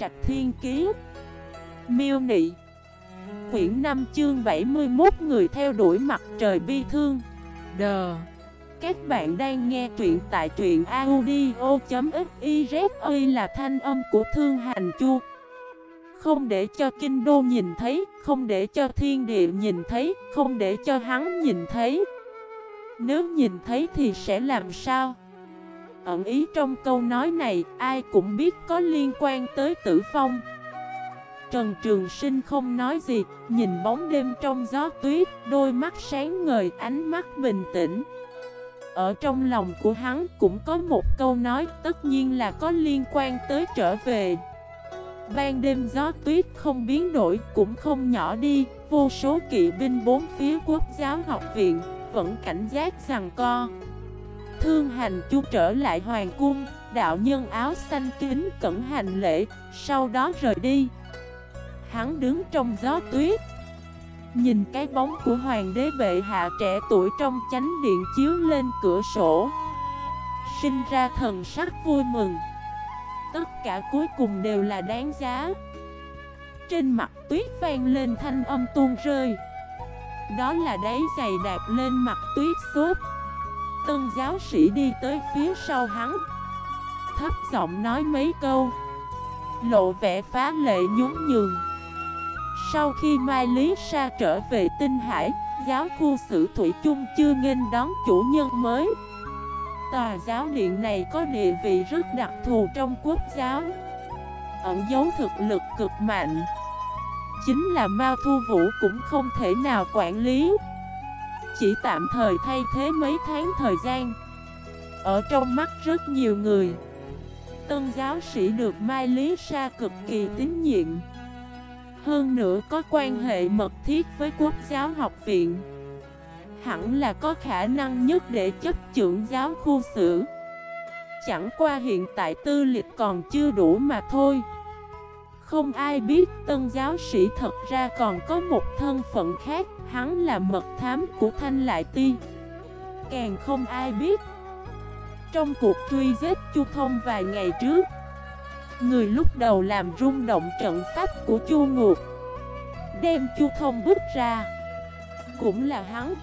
Trạch Thiên Kiế Miêu Nị. Quyển 5 chương 71 người theo đuổi mặt trời bi thương. Đờ Các bạn đang nghe truyện tại truyện audio.xyz là thanh âm của Thương Hành Chu. Không để cho Kinh Đô nhìn thấy, không để cho thiên địa nhìn thấy, không để cho hắn nhìn thấy. Nếu nhìn thấy thì sẽ làm sao? Ẩn ý trong câu nói này ai cũng biết có liên quan tới tử phong Trần Trường Sinh không nói gì, nhìn bóng đêm trong gió tuyết, đôi mắt sáng ngời, ánh mắt bình tĩnh. Ở trong lòng của hắn cũng có một câu nói tất nhiên là có liên quan tới trở về. Ban đêm gió tuyết không biến đổi cũng không nhỏ đi, vô số kỵ binh bốn phía quốc giáo học viện vẫn cảnh giác rằng co. Thương hành chu trở lại hoàng cung, đạo nhân áo xanh kính cẩn hành lễ, sau đó rời đi. Hắn đứng trong gió tuyết, nhìn cái bóng của hoàng đế bệ hạ trẻ tuổi trong chánh điện chiếu lên cửa sổ. Sinh ra thần sắc vui mừng. Tất cả cuối cùng đều là đáng giá. Trên mặt tuyết vang lên thanh âm tuôn rơi. Đó là đáy giày đạp lên mặt tuyết xốp. Tân giáo sĩ đi tới phía sau hắn. Thấp giọng nói mấy câu. Lộ vẻ phá lệ nhún nhường. Sau khi Mai Lý Sa trở về Tinh Hải, Giáo khu sử Thủy chung chưa nghênh đón chủ nhân mới. Tòa giáo điện này có địa vị rất đặc thù trong quốc giáo. Ẩn dấu thực lực cực mạnh. Chính là Mao Thu Vũ cũng không thể nào quản lý chỉ tạm thời thay thế mấy tháng thời gian. Ở trong mắt rất nhiều người, Tân giáo sĩ được Mai Lý Sa cực kỳ tín nhiệm. Hơn nữa có quan hệ mật thiết với quốc giáo học viện. Hẳn là có khả năng nhất để chấp trưởng giáo khu sử. Chẳng qua hiện tại tư lịch còn chưa đủ mà thôi. Không ai biết tân giáo sĩ thật ra còn có một thân phận khác, Hắn là mật thám của Thanh Lại Ti. Càng không ai biết, Trong cuộc truy giết Chu Thông vài ngày trước, Người lúc đầu làm rung động trận pháp của Chu Ngục, Đem Chu Thông bước ra. Cũng là hắn.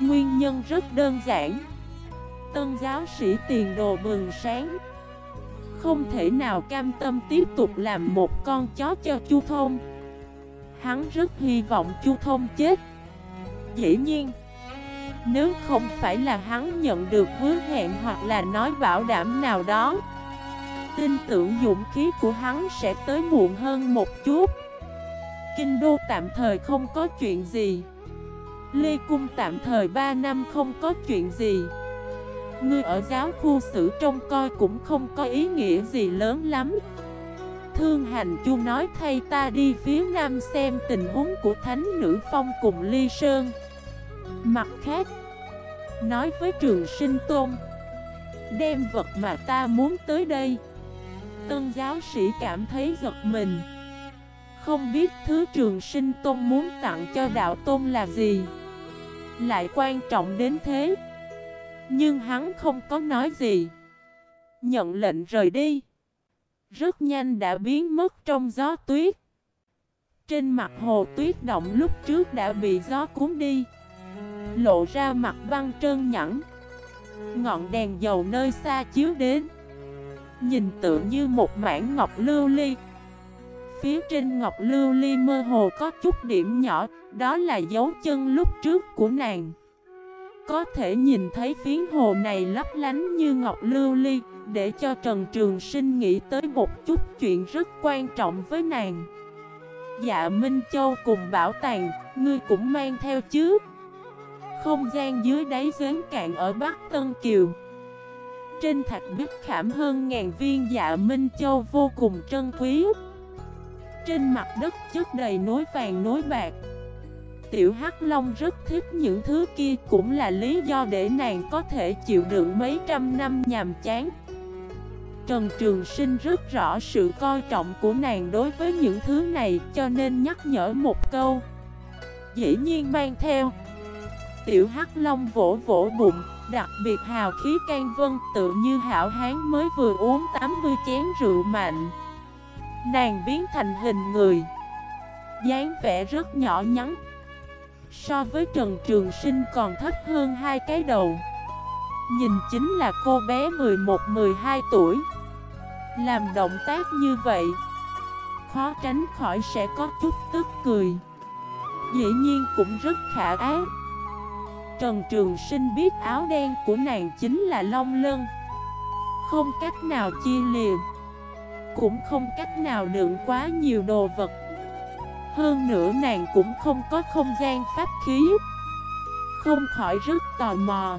Nguyên nhân rất đơn giản. Tân giáo sĩ tiền đồ bừng sáng. Không thể nào cam tâm tiếp tục làm một con chó cho Chu Thông. Hắn rất hy vọng Chu Thông chết. Dĩ nhiên, Nếu không phải là hắn nhận được hứa hẹn hoặc là nói bảo đảm nào đó, Tin tưởng dũng khí của hắn sẽ tới muộn hơn một chút. Kinh đô tạm thời không có chuyện gì. Lê Cung tạm thời 3 năm không có chuyện gì. Ngươi ở giáo khu sử trông coi cũng không có ý nghĩa gì lớn lắm. Thương hành chu nói thay ta đi phía nam xem tình huống của thánh nữ phong cùng ly sơn. Mặt khác, Nói với trường sinh tôn, Đem vật mà ta muốn tới đây. Tân giáo sĩ cảm thấy giật mình. Không biết thứ trường sinh tôn muốn tặng cho đạo tôn là gì. Lại quan trọng đến thế nhưng hắn không có nói gì Nhận lệnh rời đi rất nhanh đã biến mất trong gió tuyết. Trên mặt hồ tuyết động lúc trước đã bị gió cuốn đi, lộ ra mặt băng trơn nhẵn. Ngọn đèn dầu nơi xa chiếu đến, nhìn tựa như một mảng ngọc lưu ly. Phía trên ngọc lưu ly mơ hồ có chút điểm nhỏ, đó là dấu chân lúc trước của nàng. Có thể nhìn thấy phiến hồ này lấp lánh như ngọc lưu ly Để cho Trần Trường Sinh nghĩ tới một chút chuyện rất quan trọng với nàng. Dạ Minh Châu cùng bảo tàng, ngươi cũng mang theo chứ? Không gian dưới đáy giếng cạn ở Bắc Tân Kiều. Trên thạch bích khảm hơn ngàn viên dạ Minh Châu vô cùng trân quý. Trên mặt đất chất đầy nối vàng nối bạc. Tiểu Hắc Long rất thích những thứ kia cũng là lý do để nàng có thể chịu đựng mấy trăm năm nhàm chán. Trần Trường Sinh rất rõ sự coi trọng của nàng đối với những thứ này cho nên nhắc nhở một câu. Dĩ nhiên mang theo. Tiểu Hắc Long vỗ vỗ bụng, đặc biệt hào khí can vân tự như hảo hán mới vừa uống 80 chén rượu mạnh. Nàng biến thành hình người dáng vẻ rất nhỏ nhắn So với Trần Trường Sinh còn thấp hơn hai cái đầu. Nhìn chính là cô bé 11-12 tuổi. Làm động tác như vậy, Khó tránh khỏi sẽ có chút tức cười. Dĩ nhiên cũng rất khả ác Trần Trường Sinh biết áo đen của nàng chính là long lân. Không cách nào chia liều Cũng không cách nào đựng quá nhiều đồ vật hơn nữa nàng cũng không có không gian pháp khí. Không khỏi rất tò mò.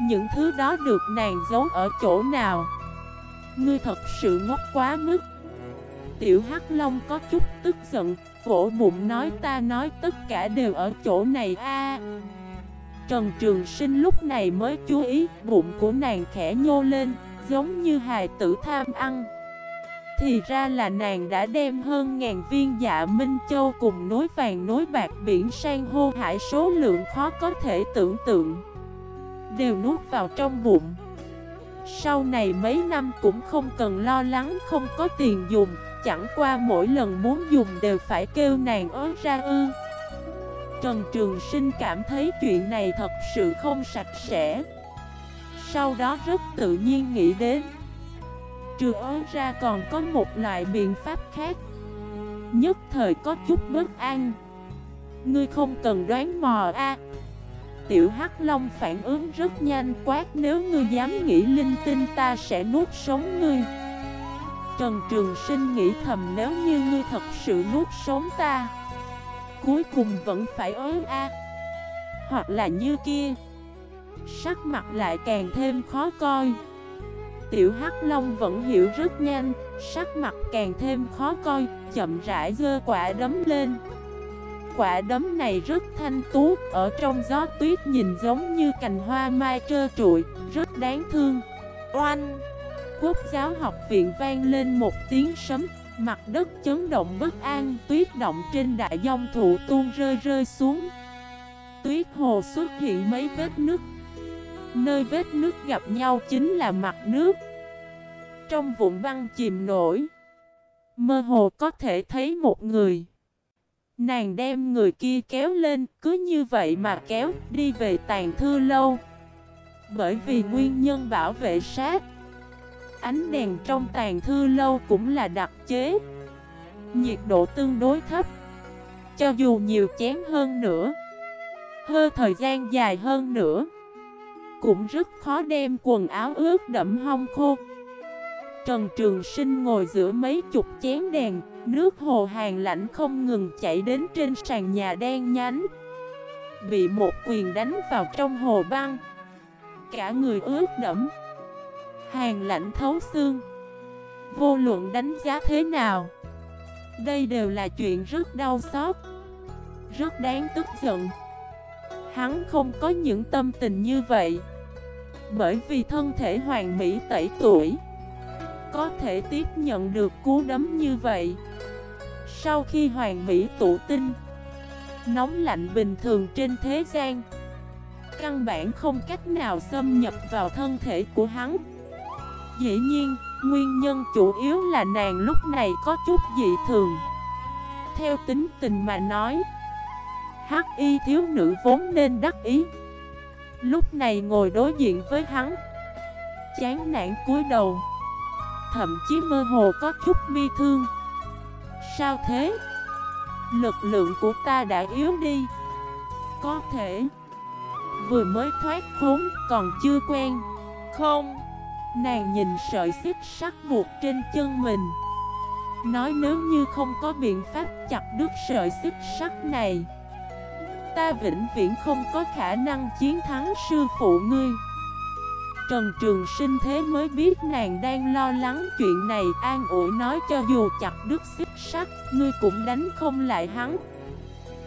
Những thứ đó được nàng giấu ở chỗ nào? Ngươi thật sự ngốc quá mức. Tiểu Hắc Long có chút tức giận, Vỗ bụng nói ta nói tất cả đều ở chỗ này a. Trần Trường Sinh lúc này mới chú ý, Bụng của nàng khẽ nhô lên, Giống như hài tử tham ăn thì ra là nàng đã đem hơn ngàn viên dạ Minh Châu cùng nối vàng nối bạc biển sang hô hải số lượng khó có thể tưởng tượng. Đều nuốt vào trong bụng. Sau này mấy năm cũng không cần lo lắng, không có tiền dùng. Chẳng qua mỗi lần muốn dùng đều phải kêu nàng ớ ra ư. Trần Trường Sinh cảm thấy chuyện này thật sự không sạch sẽ. Sau đó rất tự nhiên nghĩ đến Trừ ớ ra còn có một loại biện pháp khác. Nhất thời có chút bất an. Ngươi không cần đoán mò a. Tiểu Hắc Long phản ứng rất nhanh quát, Nếu ngươi dám nghĩ linh tinh ta sẽ nuốt sống ngươi. Trần Trường Sinh nghĩ thầm, nếu như ngươi thật sự nuốt sống ta, Cuối cùng vẫn phải ớ a. Hoặc là như kia. Sắc mặt lại càng thêm khó coi. Tiểu Hắc Long vẫn hiểu rất nhanh, sắc mặt càng thêm khó coi, chậm rãi dơ quả đấm lên. Quả đấm này rất thanh tú, ở trong gió tuyết nhìn giống như cành hoa mai trơ trụi, rất đáng thương. Oanh! Quốc giáo học viện vang lên một tiếng sấm, mặt đất chấn động bất an, tuyết động trên đại dông thụ tuôn rơi rơi xuống. Tuyết hồ xuất hiện mấy vết nứt Nơi vết nước gặp nhau chính là mặt nước. Trong vụn băng chìm nổi, Mơ hồ có thể thấy một người. Nàng đem người kia kéo lên, Cứ như vậy mà kéo, đi về tàn thư lâu. Bởi vì nguyên nhân bảo vệ sát, Ánh đèn trong tàn thư lâu cũng là đặc chế. Nhiệt độ tương đối thấp, Cho dù nhiều chén hơn nữa Hơ thời gian dài hơn nữa cũng rất khó đem quần áo ướt đẫm hong khô. Trần Trường Sinh ngồi giữa mấy chục chén đèn, Nước hồ hàng lạnh không ngừng chảy đến trên sàn nhà đen nhánh. Bị một quyền đánh vào trong hồ băng. Cả người ướt đẫm. Hàng lạnh thấu xương. Vô luận đánh giá thế nào, Đây đều là chuyện rất đau xót, Rất đáng tức giận. Hắn không có những tâm tình như vậy. Bởi vì thân thể hoàng mỹ tẩy tuổi Có thể tiếp nhận được cú đấm như vậy. Sau khi hoàng mỹ tụ tinh Nóng lạnh bình thường trên thế gian Căn bản không cách nào xâm nhập vào thân thể của hắn. Dĩ nhiên, nguyên nhân chủ yếu là nàng lúc này có chút dị thường. Theo tính tình mà nói Hắc y thiếu nữ vốn nên đắc ý. Lúc này ngồi đối diện với hắn. Chán nản cúi đầu. Thậm chí mơ hồ có chút bi thương. Sao thế? Lực lượng của ta đã yếu đi. Có thể. Vừa mới thoát khốn còn chưa quen. Không. Nàng nhìn sợi xích sắt buộc trên chân mình. Nói nếu như không có biện pháp chặt đứt sợi xích sắt này Ta vĩnh viễn không có khả năng chiến thắng sư phụ ngươi. Trần Trường Sinh thế mới biết nàng đang lo lắng chuyện này, An ủi nói cho dù chặt đứt xích sắt, Ngươi cũng đánh không lại hắn.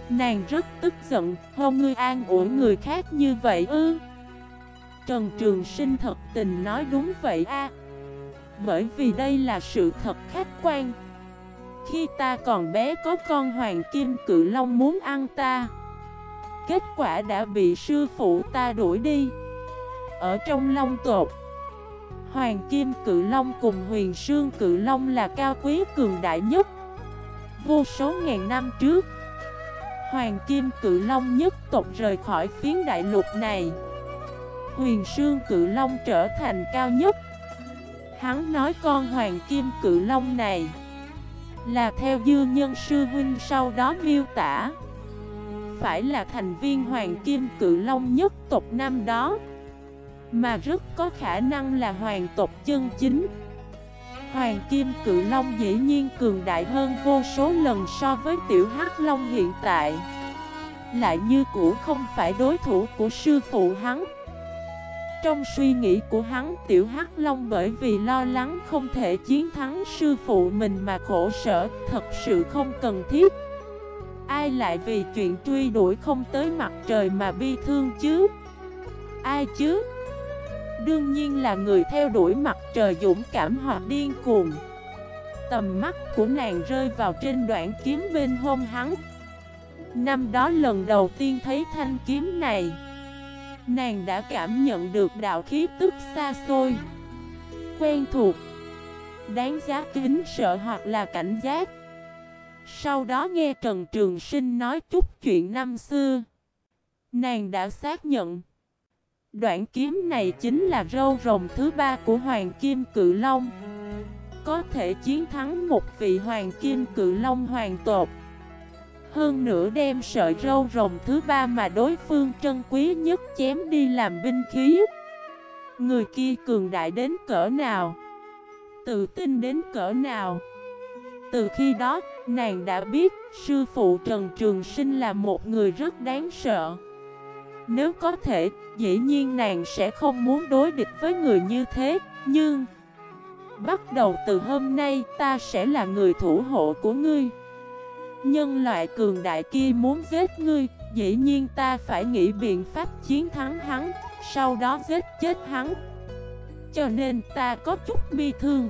Nàng rất tức giận Hôn ngươi an ủi người khác như vậy ư? Trần Trường Sinh thật tình nói đúng vậy a. Bởi vì đây là sự thật khách quan. Khi ta còn bé có con hoàng kim cự long muốn ăn ta. Kết quả đã bị sư phụ ta đuổi đi. Ở trong long tột Hoàng Kim Cự Long cùng Huyền Sương Cự Long là cao quý cường đại nhất. Vô số ngàn năm trước, Hoàng Kim Cự Long nhất tộc rời khỏi phiến đại lục này. Huyền Sương Cự Long trở thành cao nhất. Hắn nói con Hoàng Kim Cự Long này Là theo dư nhân sư huynh sau đó miêu tả. Phải là thành viên Hoàng Kim Cự Long nhất tộc năm đó, Mà rất có khả năng là hoàng tộc chân chính. Hoàng Kim Cự Long dĩ nhiên cường đại hơn vô số lần so với Tiểu Hắc Long hiện tại, Lại như cũ không phải đối thủ của sư phụ hắn. Trong suy nghĩ của hắn, Tiểu Hắc Long bởi vì lo lắng không thể chiến thắng sư phụ mình mà khổ sở, Thật sự không cần thiết. Ai lại vì chuyện truy đuổi không tới mặt trời mà bi thương chứ? Ai chứ? Đương nhiên là người theo đuổi mặt trời dũng cảm hoặc điên cuồng. Tầm mắt của nàng rơi vào trên đoạn kiếm bên hông hắn. Năm đó lần đầu tiên thấy thanh kiếm này, Nàng đã cảm nhận được đạo khí tức xa xôi, Quen thuộc, Đáng giá kính sợ hoặc là cảnh giác. Sau đó nghe Trần Trường Sinh nói chút chuyện năm xưa. Nàng đã xác nhận. Đoạn kiếm này chính là râu rồng thứ ba của Hoàng Kim Cự Long. Có thể chiến thắng một vị Hoàng Kim Cự Long hoàng tột Hơn nữa đem sợi râu rồng thứ ba mà đối phương trân quý nhất chém đi làm binh khí. Người kia cường đại đến cỡ nào? Tự tin đến cỡ nào? Từ khi đó, nàng đã biết sư phụ Trần Trường Sinh là một người rất đáng sợ. Nếu có thể, dĩ nhiên nàng sẽ không muốn đối địch với người như thế, nhưng... Bắt đầu từ hôm nay ta sẽ là người thủ hộ của ngươi. Nhân loại cường đại kia muốn giết ngươi Dĩ nhiên ta phải nghĩ biện pháp chiến thắng hắn Sau đó giết chết hắn. Cho nên ta có chút bi thương.